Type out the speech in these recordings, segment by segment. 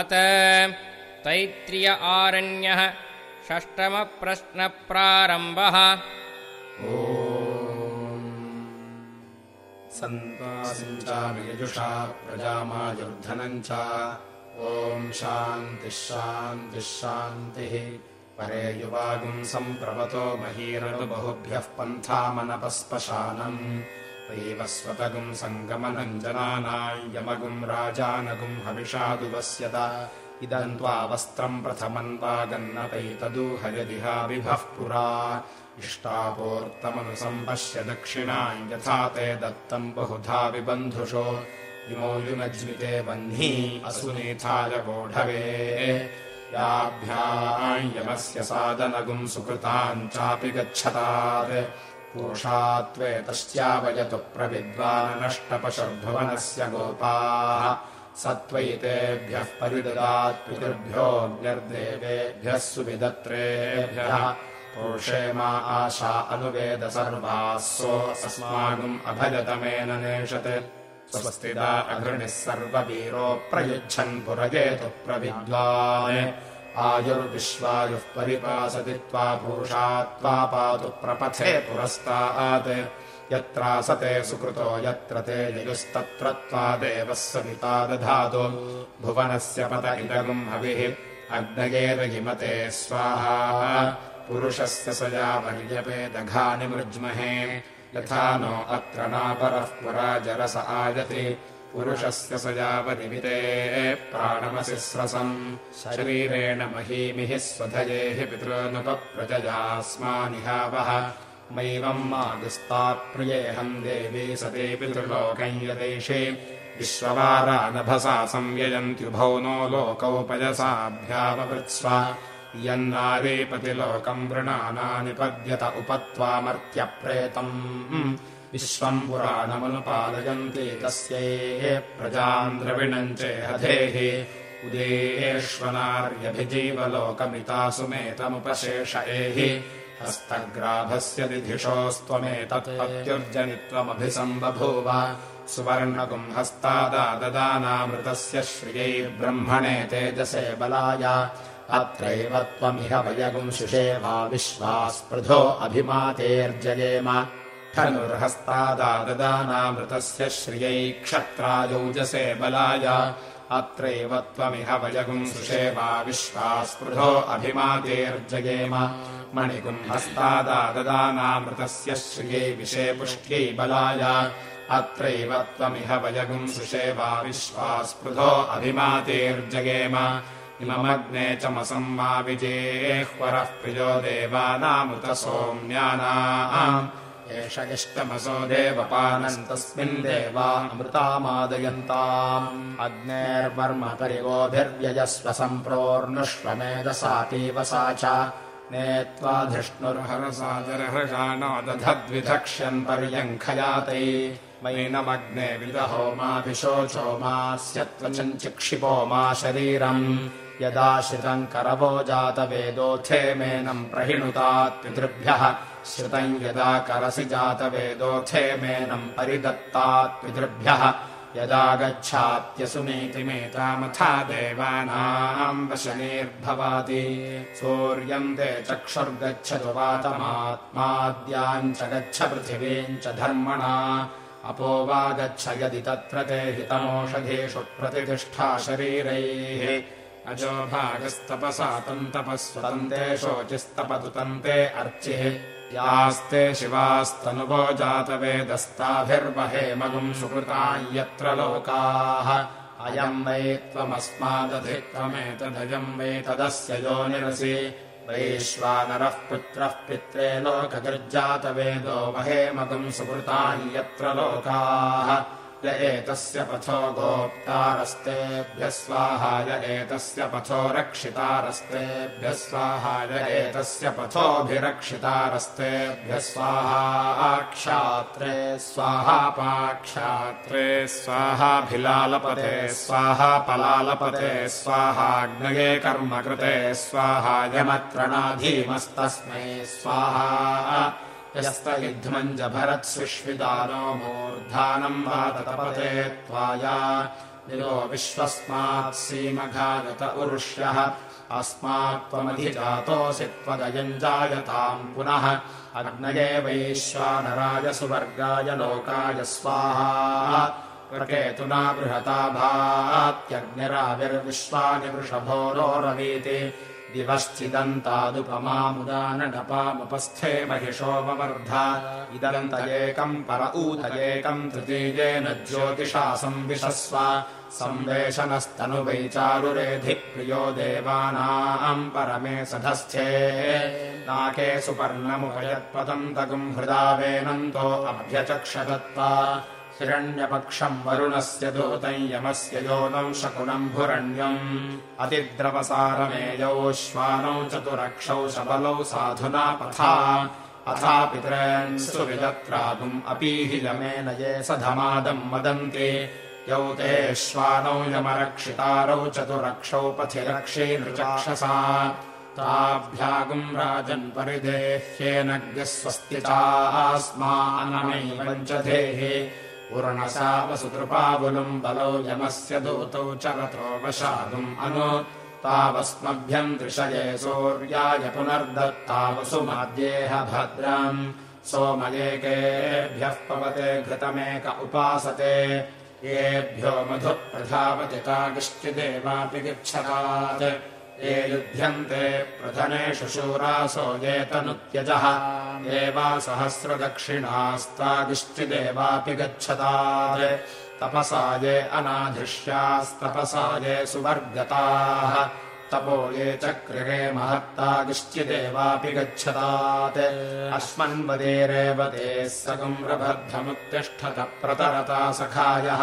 अत तैत्रिय आरण्यः षष्टमप्रश्नप्रारम्भः। सन्त्वासिञ्चामियजुषा प्रजामायुर्धनम् च ॐ शान्तिः शान्तिः शान्तिः। परे युवागुम् सम्प्रवतो महीरनुबहुभ्यः पन्थामनपस्पशानम् वैवस्वतगुम् सङ्गमनम् जनानाम् यमगुम् राजानगुम् हविषादुवस्यत। इदम् त्वा वस्त्रम् प्रथमम् वागन्नपैतदूहयदिहाविभः पुरा। इष्टापोर्तमनुसम्पश्य दक्षिणाम् यथा ते दत्तम् बहुधा विबन्धुषो। इमो युनज्मिते वह्नी असुनीथाय वोढवे याभ्याम् यमस्य सादनगुम् सुकृताम् चापि गच्छतात् कोषात्वेतश्चावयतु प्रविद्वाननष्टपशुर्भुवनस्य गोपाः स त्वयितेभ्यः परिददात् पितृभ्योऽग्निर्देवेभ्यः सुविदत्रेभ्यः। पोषे मा आशा अनुवेद सर्वाः सो अस्माकम् अभजतमेन नेषत्। स्वस्तिदा अघृणिः सर्ववीरो प्रयुच्छन् पुरजेतु प्रविद्वान् आयुर्विश्वायुः परिपासति त्वा पुरुषा त्वा पातु प्रपथे पुरस्तात्। यत्रासते सुकृतो यत्र ते ययुस्तत्र त्वा देवः सविता दधातु। भुवनस्य पत इदगुम् हविः अग्नयेरहिमते स्वाहा। पुरुषस्य स यावर्यपेदघानि मृज्महे यथा नो अत्र नापरः पुरा जरस आयति पुरुषस्य स यावनिमिते प्राणमसि स्रसम्। शरीरेण महीमिः स्वधयेः पितॄनुपप्रजयास्मानिहावः मैवम् मागुस्ताप्रियेऽहम् देवी सती पितृलोकम् यदेशे विश्ववारानभसा संययन्त्युभौ नो लोकौ पयसाभ्याववृत्स्व यन्नारीपतिलोकम् वृणानानिपद्यत उपत्वामर्त्यप्रेतम् विश्वम् पुराणमनुपालयन्ति तस्यै प्रजाम् द्रविणम् चेहधेः उदेष्वनार्यभिजीवलोकमितासुमेतमुपशेष एहि हस्तग्राभस्य दिधिषोस्त्वमेतत्पत्युर्जनित्वमभिसम्बभूव सुवर्णकुम् हस्तादाददानामृतस्य श्रियै ब्रह्मणे तेजसे बलाय अत्रैव त्वमिह वयगुंशुषे वा विश्वास्पृधो अभिमातेर्जयेम धनुर्हस्तादाददानामृतस्य श्रियै क्षत्रायौजसे बलाय अत्रैव त्वमिह वयगुंसुषे वा विश्वास्पृधो अभिमातेर्जयेम मणिगुम् हस्तादाददानामृतस्य श्रियै विषे पुष्ट्यै बलाय अत्रैव त्वमिह वयगुंसुषे वा विश्वास्पृधो अभिमातेर्जयेम इममग्ने विजेह्वरः प्रियो देवानामृतसोम्यानाम् एष इष्टमसो देवपानम् तस्मिन् देवा अमृतामादयन्ताम्। अग्नेर्वर्म परिगोभिर्व्यजस्व सम्प्रोर्नुष्वमेधसातीव सा च। नेत्वा धृष्णुर्हरसादरहृषाणो दधद्विधक्ष्यन् पर्यङ्खयातै। मैनमग्ने विदहोमाभिशोचो मास्य त्वचम् चिक्षिपो मा शरीरम्। यदाश्रितम् करवो जातवेदोऽथेमेनम् प्रहिणुतात् पितृभ्यः श्रितम् यदा करसि जातवेदोऽथेमेनम् परिदत्तात् पितृभ्यः यदा गच्छात्यसुनीतिमेतामथा देवानाम् वशनेर्भवाति। सूर्यम् ते चक्षुर्गच्छतु वातमात्माद्याम् च गच्छ पृथिवीम् च धर्मणा। अपो वा गच्छ यदि तत्र ते हितमोषधेषु प्रतिष्ठा शरीरैः। अजो भागस्तपसा तन्तपस्वतन्ते शोचिस्तपतु तन्ते अर्चिः यास्ते शिवास्तनुवो जातवेदस्ताभिर्वहेमगुम् सुकृताम् यत्र लोकाः। अयम् वै त्वमस्मादधि त्वमेतदयम् वै तदस्य योनिरसि वैश्वानरः पुत्रः पित्रे लोकगर्जातवेदो वहेमगुम् सुकृताम् यत्र लोकाः य एतस्य पथो गोप्तारस्तेभ्यः स्वाहाय एतस्य पथो रक्षितारस्तेभ्यः स्वाहाय एतस्य पथोऽभिरक्षितारस्तेभ्यः स्वाहा क्षात्रे स्वाहा पाक्षात्रे स्वाहाभिलालपते स्वाहा पलालपते स्वाहाग्नये कर्म कृते स्वाहायमत्र नाधीमस्तस्मै स्वाहा यस्तयुध्मञ्जभरत्सुष्विदानो मूर्धानम् वा ततपते त्वाया। निरो विश्वस्मात् सीमघागत उरुष्यः। अस्मात् त्वमधिजातोऽसि त्वदयम् जायताम् पुनः। अग्नये वैश्वानराय सुवर्गाय लोकाय स्वाहा। प्रकेतुना बृहता भात्यग्निराविर्विश्वानि वृषभोरोरवीति दिवश्चिदन्तादुपमामुदानपामुपस्थे महिषोपवर्धा इदन्त एकम् पर ऊत एकम् तृतीयेन ज्योतिषा संविशस्व संवेशनस्तनुवैचारुरेधि प्रियो देवानाम् परमे सधस्थे। नाके सुपर्णमुपयत्पतन्तकम् हृदा वेनन्तो अभ्यचक्षदत्ता हिरण्यपक्षम् वरुणस्य दूतम् यमस्य योनौ शकुनम् भुरण्यम्। अतिद्रवसारमेयौ श्वानौ चतुरक्षौ शबलौ साधुना पथा। अथा पितॄन् सुविदत्रातुम् अपीहि यमेन ये सधमादम् वदन्ति। यौ ते श्वानौ यमरक्षितारौ चतुरक्षौ पथि रक्षीनृचक्षसा ताभ्यागुम् राजन् परिदेह्येनज्ञः स्वस्ति चास्मानमैवम् च धेहि पूर्णसा वसुतृपाबुलम् बलौ यमस्य दूतौ चरतो वशादुम् अनु। तावस्मभ्यम् दृशये सूर्याय पुनर्दत्तावसुमाद्येह भद्रम्। सोमयेकेभ्यः पवते घृतमेक उपासते। येभ्यो मधुः प्रजापतितागिश्चिदेवापि गच्छतात् ये युध्यन्ते प्रधनेषु शूरासो ये तनुत्यजः गच्छतात्। तपसा ये अनाधिष्यास्तपसा ये सुवर्गताः। तपो ये चक्रिरे महत्तागिश्चिदेवापि गच्छतात्। अस्मन्वदेरेव ते सगुम्रबद्धमुत्तिष्ठत प्रतरता सखायः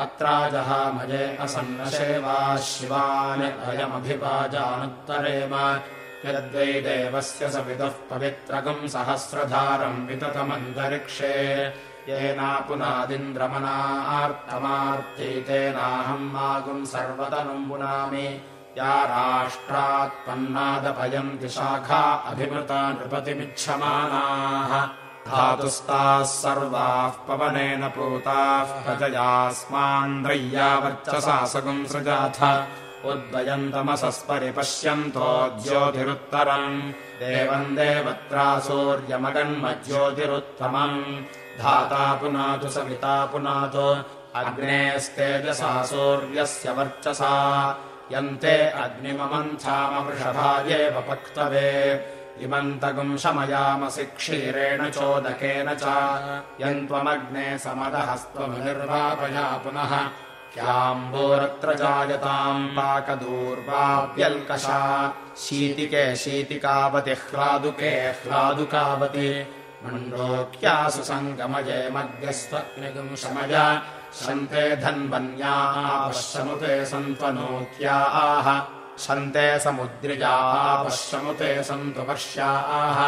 अत्राजहामये असन्नसेवा शिवान् अयमभिवाजानुत्तरेम यद्वै देवस्य सविदुः पवित्रकम् सहस्रधारम् विततमन्तरिक्षे येनापुनादिन्द्रमनार्तमार्तीतेनाहम् मागुम् सर्वतनुम् पुनामि या राष्ट्रात्पन्नादभयन्ति शाखा अभिमृता नृपतिमिच्छमानाः धातुस्ताः सर्वाः पवनेन पूताः प्रजयास्मान्द्रय्या वर्चसा सगुम् सृजाथ उद्वयन्तमसस्परिपश्यन्तो ज्योतिरुत्तरम्। देवम् देवत्रा सूर्यमगन्मज्योतिरुत्तमम्। धाता पुनातु सविता पुनातु अग्नेस्तेजसा सूर्यस्य वर्चसा। यन्ते अग्निममन्थामवृषभायेव पक्तवे इमन्तगुम् शमयामसि क्षीरेण चोदकेन च यन्त्वमग्ने समदहस्त्वमनिर्वापया पुनः क्याम्बोरत्र जायताम् पाकदूर्वाप्यल्कषा शीतिके शीतिकावति ह्लादुके ह्लादुकावति मण्डोक्यासु सङ्गमये मध्यस्त्वग्निगुम् शमय शन्ते धन्वन्याः पश्यमुते सन्त्वनोक्या आह शन्ते समुद्रियाः पश्यमुते सन्तु वर्ष्याः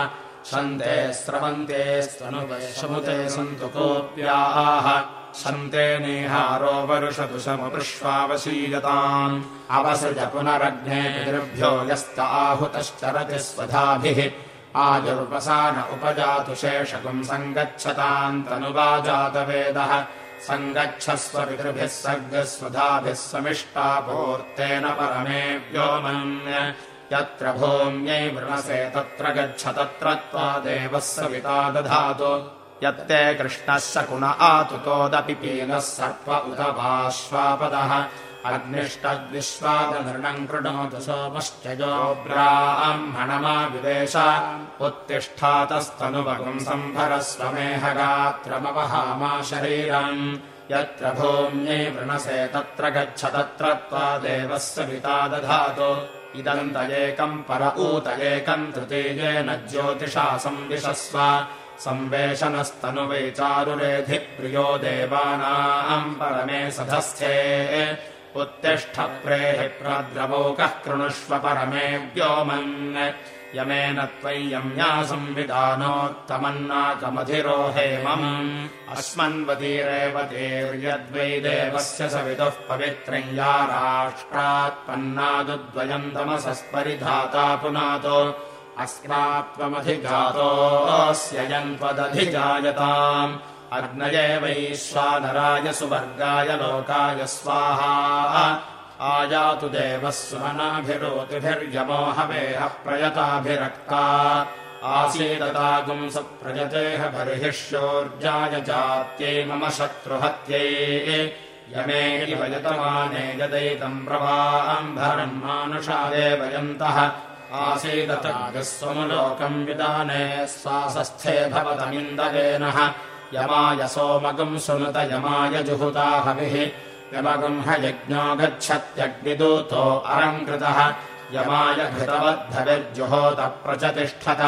शन्ते स्रवन्ते स्तनुपश्यमुते सन्तु कोऽप्याः शन्ते नेहारो वरुषतु समुपृष्वावशीयताम्। अवसृज पुनरग्ने यस्त आहुतश्चरति स्वधाभिः। आजुर्वसान उपजातु शेषकुम् सङ्गच्छताम् तनुवाजातवेदः सङ्गच्छस्व पितृभिः सर्गस्वधाभिः समिष्टापूर्तेन परमे व्योमन् यत्र भूम्यै वृणसे तत्र गच्छ तत्र त्वा देवः सविता दधातु। यत्ते कृष्णः शकुन आतुतोदपि पीनः सर्प उत वाश्वापदः अग्निष्टद्विश्वादनृणम् कृणोतु सोमश्चयो ब्राह्मणमा विदेश उत्तिष्ठातस्तनुभगुम् सम्भरस्वमेहगात्रमवहामा शरीरम् यत्र भूम्यै वृणसे तत्र गच्छ तत्र त्वा देवः सविता दधातु। इदन्त एकम् पर ऊत एकम् तृतीयेन ज्योतिषा संविशस्व। संवेशनस्तनुवैचारुरेधि प्रियो देवानाम् परमे सधस्थे उत्तिष्ठ प्रेहि प्रद्रवोकः कृणुष्व परमे व्योमन् यमेन त्वय्यम् या संविधानोत्तमन्नाकमधिरो हेमम् अस्मन्वतीरेव तेर्यद्वै देवस्य सवितुः पवित्रम् या राष्ट्रात्पन्नादुद्वयम् तमसस्परिधाता पुनातो। अस्मात्त्वमधिजातोऽस्य यन्त्वदधिजायताम् अग्नये वैश्वानराय सुवर्गाय लोकाय स्वाहा। आयातु देवः सुमनाभिरोतिभिर्यमो हवेह प्रयताभिरक्ता। आसीदतागुम् सप्रजतेह बर्हिष्योर्जाय जात्यै मम शत्रुहत्यै। यमे वयतमाने यदैतम् प्रवाम्भरन्मानुषादेव यन्तः आसीदतागस्वमुलोकम् विदाने स्वासस्थे भवतमिन्दवेनः यमाय सोमगम् सुनुत यमाय जुहुता हविः। यमगम् ह यज्ञो गच्छत्यग्निदूतो अरङ्कृतः यमाय घृतवद्भविर्जुहोत प्रचतिष्ठत।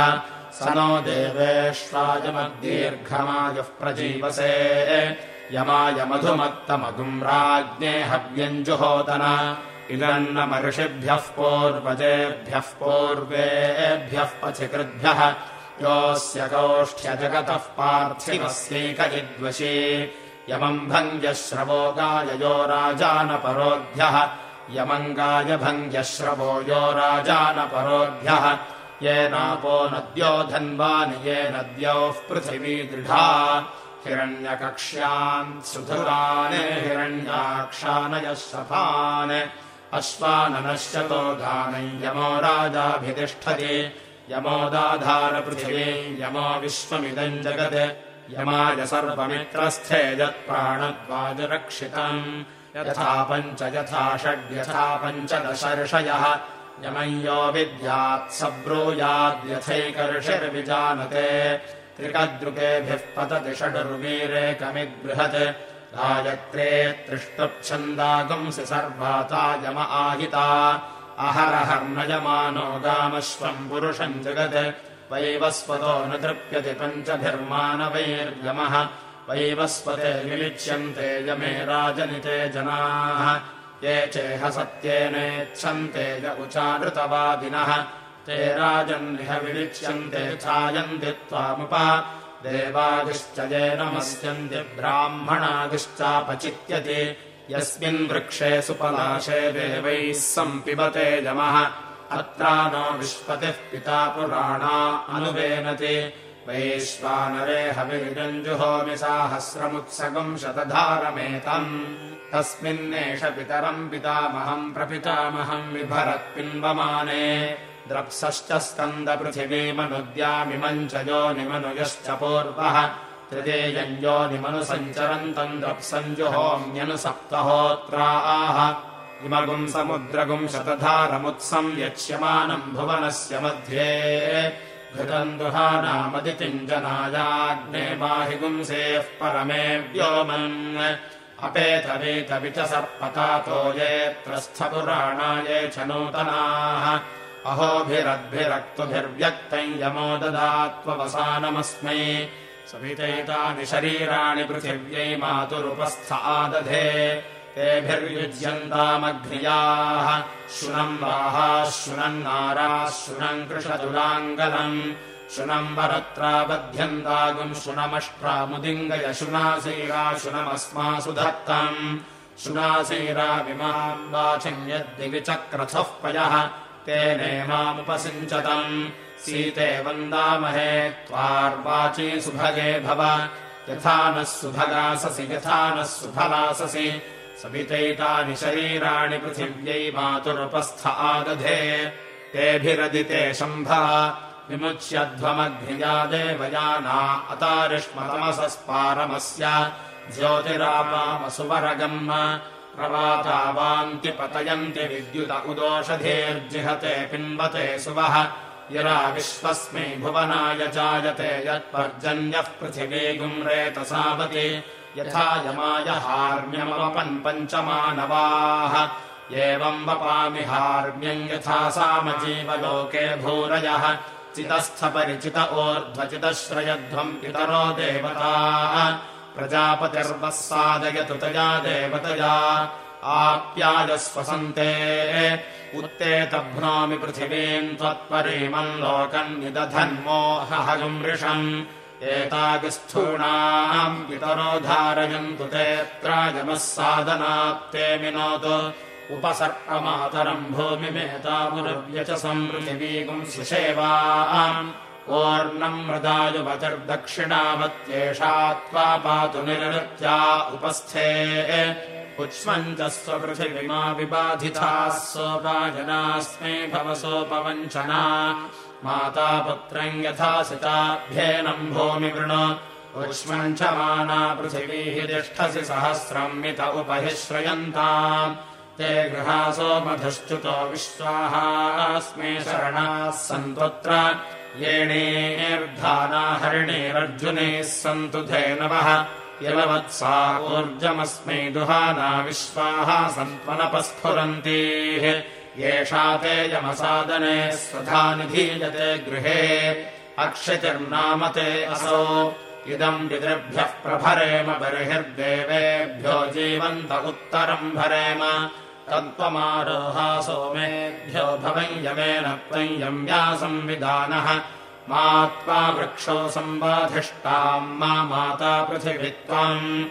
स नो देवेष्वायमद्दीर्घमायुः प्रजीवसे। यमाय मधुमत्तमगुम् राज्ञे हव्यञ्जुहोतन इदन्नमऋषिभ्यः पूर्वजेभ्यः पूर्वेभ्यः पथिकृद्भ्यः योऽस्य गोष्ठ्यजगतः पार्थिवस्यैक इद्वशी यमम् भङ्ग्यश्रवो गाययो राजानपरोऽभ्यः यमङ्गाय भङ्ग्यश्रवो यो राजानपरोऽभ्यः येनापो नद्यो धन्वानि ये नद्योः पृथिवी दृढा। हिरण्यकक्ष्यान् सुधुरान् हिरण्याक्षानयः सफान्। अश्वाननश्चतो गानै यमो राजाभितिष्ठति यमोदाधारपृथिवी यमो विश्वमिदम् जगत् यमाय सर्वमित्रस्थे यत्प्राणद्वाजरक्षितम् यथा पञ्च यथा षड्यथा पञ्चदशर्षयः यमय्यो विद्यात् स ब्रूयाद्यथैकर्षिर्विजानते त्रिकद्रुकेभिः पतति षडुर्वीरेकमिद्बृहत् गायत्रे त्रिष्टुप्छन्दागुंसि सर्वाता यम आहिता अहरहर्नयमानो गामश्वम् पुरुषम् जगत्। वैवस्वतो न तृप्यति पञ्चभिर्मानवैर्यमः। वैवस्वते विलिच्यन्ते यमे राजनिते जनाः। ये चेह सत्येनेच्छन्ते य उचानृतवादिनः ते राजन्निह विलिच्यन्ते छायन्ति त्वामुप। देवादिश्च ये नमस्यन्ति ब्राह्मणादिश्चापचित्यति यस्मिन् वृक्षे सुपलाशे देवैः सम्पिबते यमः। अत्रा नो विश्वतिः पिता पुराणा अनुवेनति। वैश्वानरे हविरञ्जुहोमि साहस्रमुत्सगम् शतधारमेतम्। तस्मिन्नेष पितरम् पितामहम् प्रपितामहम् बिभरत्पिन्वमाने द्रप्सश्च स्कन्दपृथिवीमनुद्यामिमम् च योनिमनुयश्च पूर्वः तृतीयम् योनिमनुसञ्चरन्तम् द्रप्सञ्जुहोम्यनुसप्तहोत्रा आह इमगुम् समुद्रगुम् शतधारमुत्सम् यक्ष्यमानम् भुवनस्य मध्ये। घृतम् दुहानामदितिम् जनायाग्ने बाहि गुंसेः परमे व्योमन् अपेतवेतवि च सर्पतातो ये त्रस्थपुराणा ये च नूतनाः। अहोभिरद्भिरक्तुभिर्व्यक्तम् यमो ददात्ववसानमस्मै सवितैतानि शरीराणि पृथिव्यै मातुरुपस्थ आदधे तेभिर्युज्यन्तामघ्नियाः शुनम् वाहाः शुनन्नाराः शुनम् कृषतुलाङ्गलम् शुनम् वरत्राबध्यन्तागुम् शुनमष्ट्रामुदिङ्गय शुनासीरा शुनमस्मासु धत्तम् शुनासीराविमाम् वाचिम् यद्दिविचक्रथः पयः। तेनेमामुपसिञ्चतम् सीते वन्दामहे त्वार्वाची सुभगे भव। यथा नः सुभगाससि यथा नः सुफलाससि। सवितैतानि शरीराणि पृथिव्यै मातुरुपस्थ आदधे। तेभिरदिते शम्भा। विमुच्यध्वमग्निया देवयाना अतारिष्मतमसस्पारमस्य। ज्योतिरामामसुवरगम् प्रवातावान्ति पतयन्ति विद्युत उदोषधीर्जिहते पिन्वते सुवः यरा विश्वस्मै भुवनाय जायते यत्पर्जन्यः पृथिवी गुम्रेतसावति यथा यमाय हार्म्यमवपन् पञ्चमानवाः। एवम् वपामि हार्म्यम् यथा सामजीवलोके भूरयः। चितस्थपरिचित ऊर्ध्वचितश्रयध्वम् पितरो देवताः। प्रजापतिर्वः सादयतु तया देवतया। आप्यायस्वसन्ते उत्तेतभ्नोमि पृथिवीम् त्वत्परीमम् लोकम् निदधन्मोहहगम् वृषम्। एतागस्थूणाम् पितरो धारयन्तु ते त्रायमः साधनात्ते विनोतु उपसर्पमातरम् भूमिमेतामुरव्यचसम् पृथिवीगुम् सुषेवा ओर्णम् मृदायुपतिर्दक्षिणावत्येषा त्वा पातु निरृत्या उपस्थे उक्ष्मम् च स्वपृथिविमा विबाधिताः सोपाजनास्मै भवसोपवञ्चना मातापुत्रम् यथा सिताभ्येनम् भूमिवृण उक्ष्मम् च माना पृथिवीः तिष्ठसि सहस्रम् मित उपहि श्रयन्ताम् ते गृहासो मधश्च्युतो विश्वाहास्मे शरणाः सन्त्वत्र येणेर्धाना हरिणेरर्जुनेः सन्तु धेनवः यलवत्सा ऊर्जमस्मै दुहाना विश्वाः सन्त्वनपस्फुरन्तीः। येषा ते यमसादने स्वधा निधीयते गृहे। अक्षतिर्नाम ते असौ। इदम् पितृभ्यः प्रभरेम बर्हिर्देवेभ्यो जीवन्त उत्तरम् भरेम। तत्त्वमारोहा सोमेभ्यो भवम् यमेन त्वम् यम्या संविधानः मा त्वा वृक्षो सम्बाधिष्टाम् मा माता पृथिवित्वम्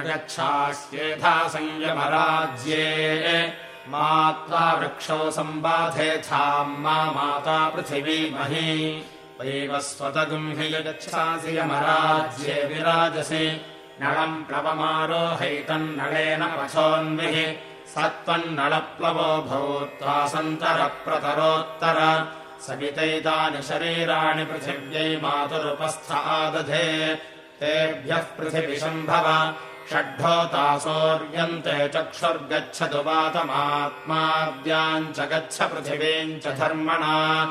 गच्छास्येथा संयमराज्ये। मा त्वा वृक्षो मा माता पृथिवी मही। वैवस्वतगुम् हि यच्छासि यमराज्ये विराजसि। नळम् प्लवमारोहैतन्नळेन पथोन्विः। सत्त्वन्नळप्लवो भूत्वा सन्तरप्रतरोत्तर सवितैतानि शरीराणि पृथिव्यै मातुरुपस्थ आदधे। तेभ्यः पृथिविशम्भव षड्ढोतासोऽर्यन्ते चक्षुर्गच्छतु वातमात्माद्याम् च गच्छ पृथिवीम् च धर्मणा।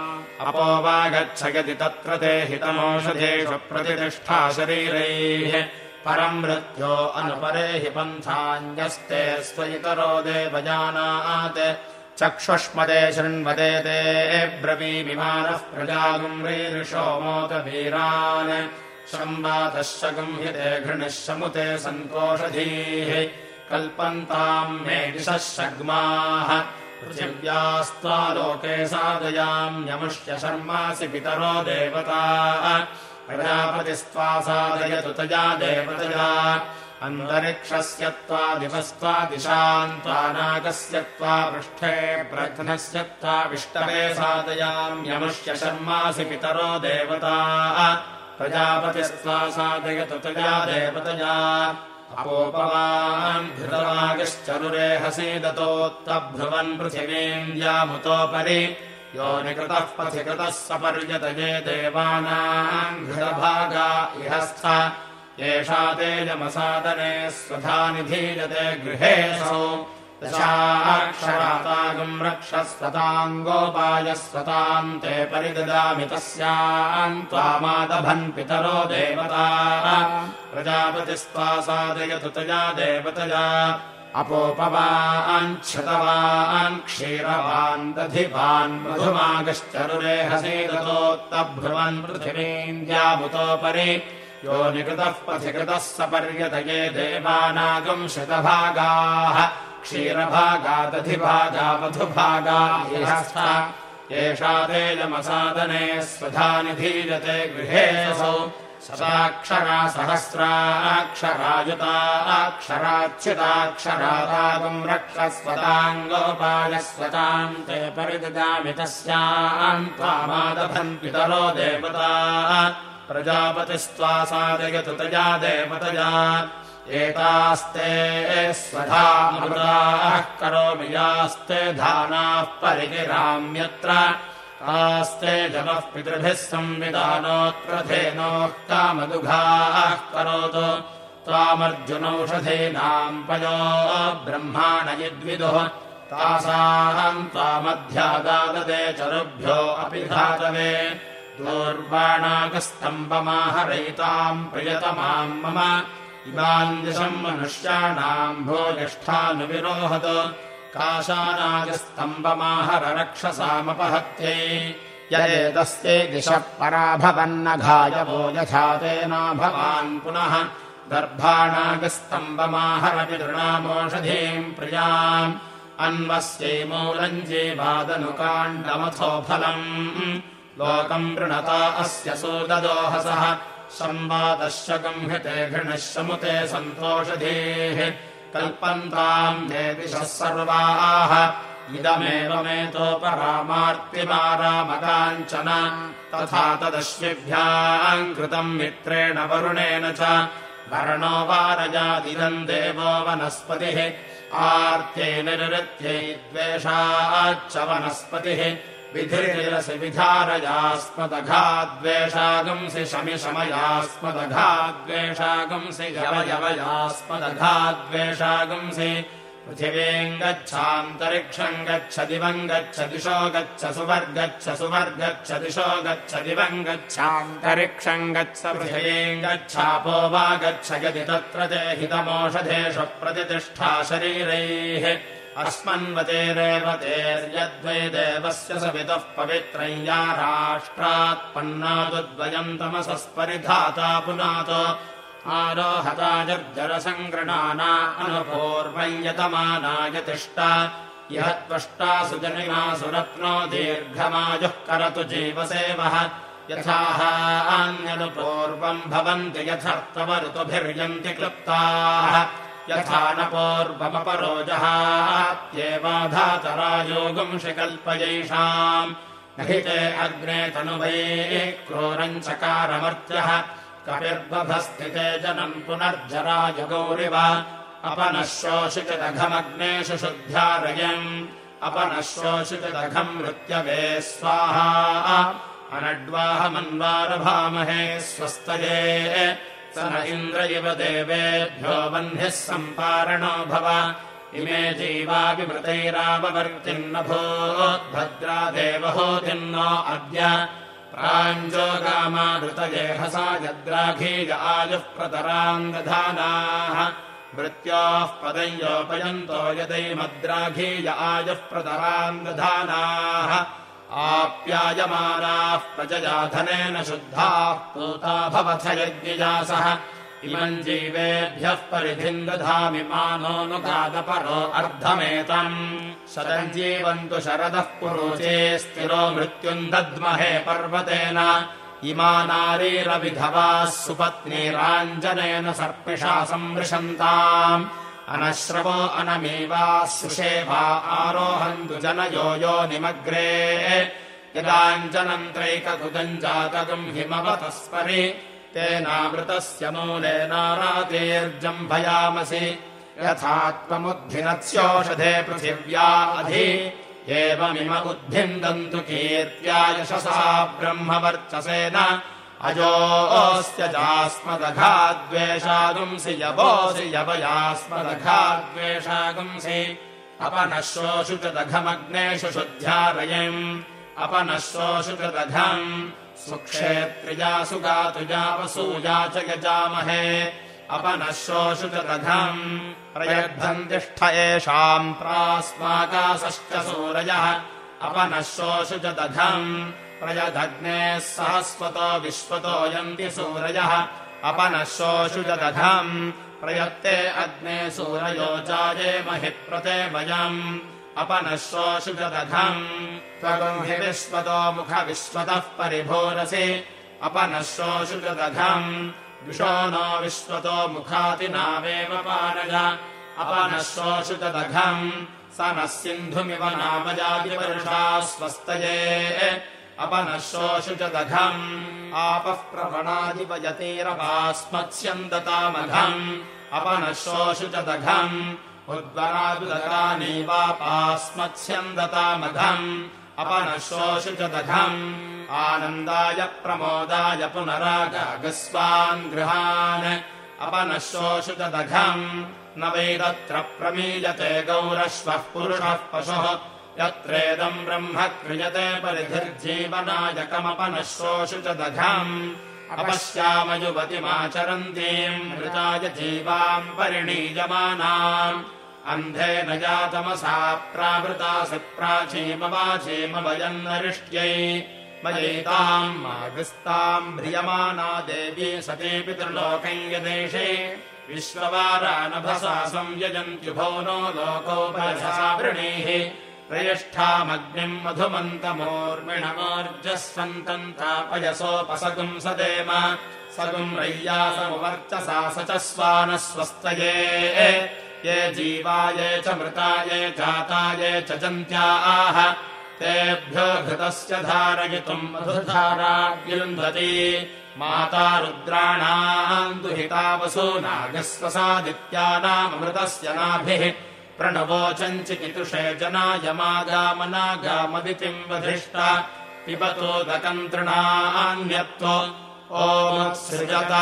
अपो वा गच्छ यदि तत्र ते हितमौषधेषु प्रतिष्ठा शरीरैः। परम् मृत्यो अनुपरे हि पन्थान्यस्ते स्वयितरो देवजानात् चक्षुष्मदे शृण्वदे ते ब्रवीमिमानः प्रजागुम्रीरिषो मोतवीरान् शम्बातश्च गम्ह्यते घृणः शमुते सन्तोषधीः कल्पन्ताम् मे दिशः शग्माः। पृथिव्यास्त्वा लोके सादयाम्यमुष्य शर्मासि पितरो देवता। प्रजापतिस्त्वा साधयतु तया देवतया अन्तरिक्षस्य त्वा दिवस्त्वा दिशाम् त्वा नागस्य त्वा पृष्ठे प्रघ्नस्य त्वा विष्टवे साधयाम्यमुष्य शर्मासि पितरो देवता। प्रजापतिस्त्वा साधयतु तया देवतया। अपोपवान् धृतवागश्चरुरेहसि दतोत्तभ्रुवन् यो निकृतः पथि कृतः सपर्यतये देवानाम् घृतभागा इहस्थ एषा तेजमसादने स्वधा निधीयते गृहेऽसौ दशाक्षरातागम् रक्षस्वताम् गोपायस्वताम् ते परिददामि तस्याम् त्वामादभन् पितरो देवता। प्रजापतिस्त्वा सादयतु तया देवतया। अपोपवाञ्छतवान् क्षीरवान् दधिवान् मधुमागश्चरुरेहसे दतोत्तभ्रुवन् पृथिवीम् द्यामुतोपरि यो निकृतः पथिकृतः सपर्यतये देवानागम् शतभागाः। क्षीरभागा दधिभागा मधुभागा एषा तेजमसादने स्वधा निधीयते गृहेऽसौ शताक्षरा सहस्राक्षरायुताक्षराच्युताक्षरादागम् रक्षस्वताम् गोपायस्वताम् ते परिददामि तस्याम् त्वामादभन् पितरो देवता प्रजापतिस्त्वा साधयतु तया देवतया एतास्ते स्वधा मृदाः करोमि यास्ते धानाः परिगिराम्यत्र आस्ते जमः पितृभिः संविधानोऽत्रधेनोः कामदुघाः करोतु। त्वामर्जुनौषधीनाम् पयो ब्रह्माणयिद्विदुः तासाहम् त्वामध्यादाददे चरुभ्यो अपि धातवे दूर्वाणाकस्तम्बमाहरयिताम् प्रियतमाम् मम इमाम् दिशम् मनुष्याणाम् भोजिष्ठानुविरोहत काशानागस्तम्बमाहररक्षसामपहत्यै य एतस्यै दिशः पराभवन्नघायवो यथा तेना भवान् पुनः दर्भाणागस्तम्बमाहरपि नृणामोषधीम् प्रियाम् अन्वस्यै मूलम् जीवादनुकाण्डमथो फलम् लोकम् वृणता अस्य सूददोहसः संवादश्च गम्हते घृणः समुते सन्तोषधीः। कल्पन्ताम् देविशः सर्वाः। इदमेवमेतोपरामार्तिमारामकाञ्चन तथा तदश्विभ्याम् कृतम् मित्रेण वरुणेन च। वर्णो वारजादिदम् देवो वनस्पतिः। आर्त्यै निरृत्यै द्वेषाच्च वनस्पतिः विधिरसि विधारयास्मदघाद्वेषागंसि शमि शमयास्मदघाद्वेषागंसि यवयवयास्मदघाद्वेषागंसि पृथिवीम् गच्छान्तरिक्षम् गच्छ दिवम् गच्छ दिशो गच्छ सुवर्गच्छ सुवर्गच्छ दिशो गच्छ दिवम् गच्छान्तरिक्षम् गच्छ पृथिवीम् गच्छापो वा गच्छ यदि तत्र ते हितमोषधेषु प्रतिष्ठा शरीरैः अस्मन्वतेरेव तेर्यद्वै देवस्य सवितः पवित्रम् या राष्ट्रात्पन्नादुद्वयम् तमसस्परिधाता पुनात। आरोहता जर्जरसङ्गृणाना अनुपूर्वयतमानाय तिष्ठा। यः त्वष्टासु जनिमासु रत्नो दीर्घमायुः करतु जीवसेवः। यथाः अन्यनुपूर्वम् भवन्ति यथार्तव ऋतुभिर्यन्ति क्लुप्ताः यथा न कल्पयैषाम् न हि ते अग्ने तनुवैः क्रोरम् चकारमर्त्यः कविर्बभस्थिते जनम् पुनर्जराय गौरिव अपनः शोषितदघमग्नेषु शुद्ध्यारयम्। अपनः शोषितदघम् स्वाहा। अनड्वाहमन्वारभामहे स्वस्तये स न इन्द्र इव देवेभ्यो वह्निः सम्पारणो भव। इमे जीवाभिमृतैराववर्तिन्नभूद्भद्रा देवहोतिन्नो अद्य। प्राञ्जोगामानृतजेहसा यद्राघीय आयुः प्रतराम् दधानाः मृत्योः पदयोपयन्तो यदैमद्राघीय आयुः प्रतराम् आप्यायमानाः प्रजयाधनेन शुद्धाः पूता भवथ यज्ञयासः इमम् जीवेभ्यः परिधिम् दधामि मानोऽनुगादपरो अर्धमेतम्। शरञ्जीवन्तु शरदः पुरुचे स्थिरो मृत्युम् दद्महे पर्वतेन। इमा नारीरविधवाः सुपत्नीराञ्जनेन सर्पिषा संवृशन्ताम् अनश्रवो अनमेवाः सुषेवा आरोहन्तु जनयो यो निमग्रे। यदाञ्जनन्त्रैककुदम् जातकम् हिमवतस्परि। तेनावृतस्य मूलेनारातेर्जम्भयामसि यथा त्वमुद्भिनत्स्योषधे पृथिव्या अधि। एवमिम उद्भिन्दन्तु कीर्त्या यशसा ब्रह्मवर्चसेन अजोऽस्य जास्मदघाद्वेषागुंसि यवोऽसि यवयास्मदघाद्वेषागुंसि। अपनः शोषुचदघमग्नेषु शुद्ध्यारयम्। अपनः शोषुचदघम् सुक्षेत्रियासु गातुजावसूया च यजामहे। अपनः शोषुचदघम् प्रयद्धम् तिष्ठ एषाम् प्रास्माकाशश्च सूरयः। अपनः शोषुचदघम् प्रयदग्नेः सहस्वतो विश्वतो यन्ति सूरयः अपनः शोषुचदघम् प्रयत्ते अग्ने सूरयो जाये महि प्रते वयम् अपनः शोषुचदघम् त्वगम् हि विश्वतो मुखविश्वतः परिभोरसि अपनः शोषुचदघम् विशो नो विश्वतो मुखातिनावेव पारय अपनः शोषुचदघम् स नः सिन्धुमिव नामजातिवर्षा स्वस्तये अपनः शोषुचदघम् आपः प्रवणादिपयतेरपास्मत्स्यन्दतामघम् अपनः शोषुचदघम् उद्वरादुदकानीवापास्मत्स्यन्दतामघम् अपनः शोषुचदघम् आनन्दाय प्रमोदाय पुनरागागस्वान् गृहान्। अपनः शोषुचदघम् न वैदत्र प्रमीयते गौरश्वः पुरुषः पशुः यत्रेदम् ब्रह्म क्रियते परिधिर्जीवनायकमपनः शोषुचदघम् अपश्याम युवतिमाचरन्तीम् मृताय जीवाम् परिणीयमानाम्। अन्धेन जातमसा प्रावृतासि प्राचीमवाचीम वयन्नरिष्ट्यै मयैताम् मागस्ताम् म्रियमाना देवी सती पितृलोकम् यदेशे विश्ववारानभसा संयजन्त्युभो नो लोकोपरसा वृणीः प्रयष्ठामग्निम् मधुमन्तमोर्मिणमोर्जः सन्तन्तापयसोपसगुम् सदेम सगुम् रय्यासमुवर्चसा स च स्वानः स्वस्तये ये जीवाये च मृताये जाताये च जन्त्याः। तेभ्यो घृतस्य धारयितुम् मधुधाराव्युन्धति माता रुद्राणाम् दुहिता वसूनागस्वसादित्यानामृतस्य नाभिः प्रणवोचम् चिकितुषे जनायमागामनागामदितिम् वधिष्ठ। पिबतोदकम् तृणान्यत्व ओमत्सृजत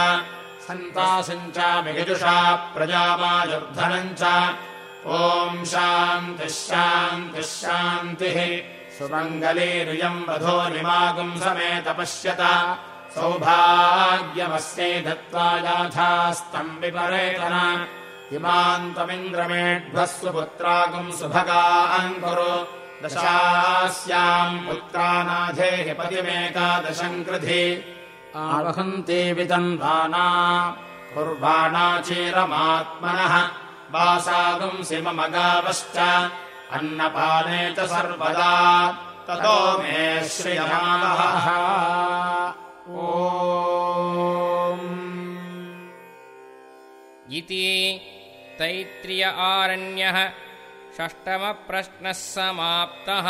सन्तासिम् चामिजुषा प्रजामायुर्धनम् च ॐ शान्तिः शान्तिः शान्तिः। सुमङ्गलीरियम् वधोनिमागुम् समेत पश्यत सौभाग्यमस्यै दत्त्वा याथास्तम् विपरेतन इमान्तमिन्द्रमेढ्वः सुपुत्रागुम् सुभगाम् कुरु। दशास्याम् पुत्रानाधेहि पतिमेकादशम् कृधि। आवहन्ति विदन्वाना वासागुंसि मम गावश्च अन्नपाने च सर्वदा। ततो मे श्रियमावहः ओ इति तैत्रिय आरण्यः षष्टमप्रश्नः समाप्तः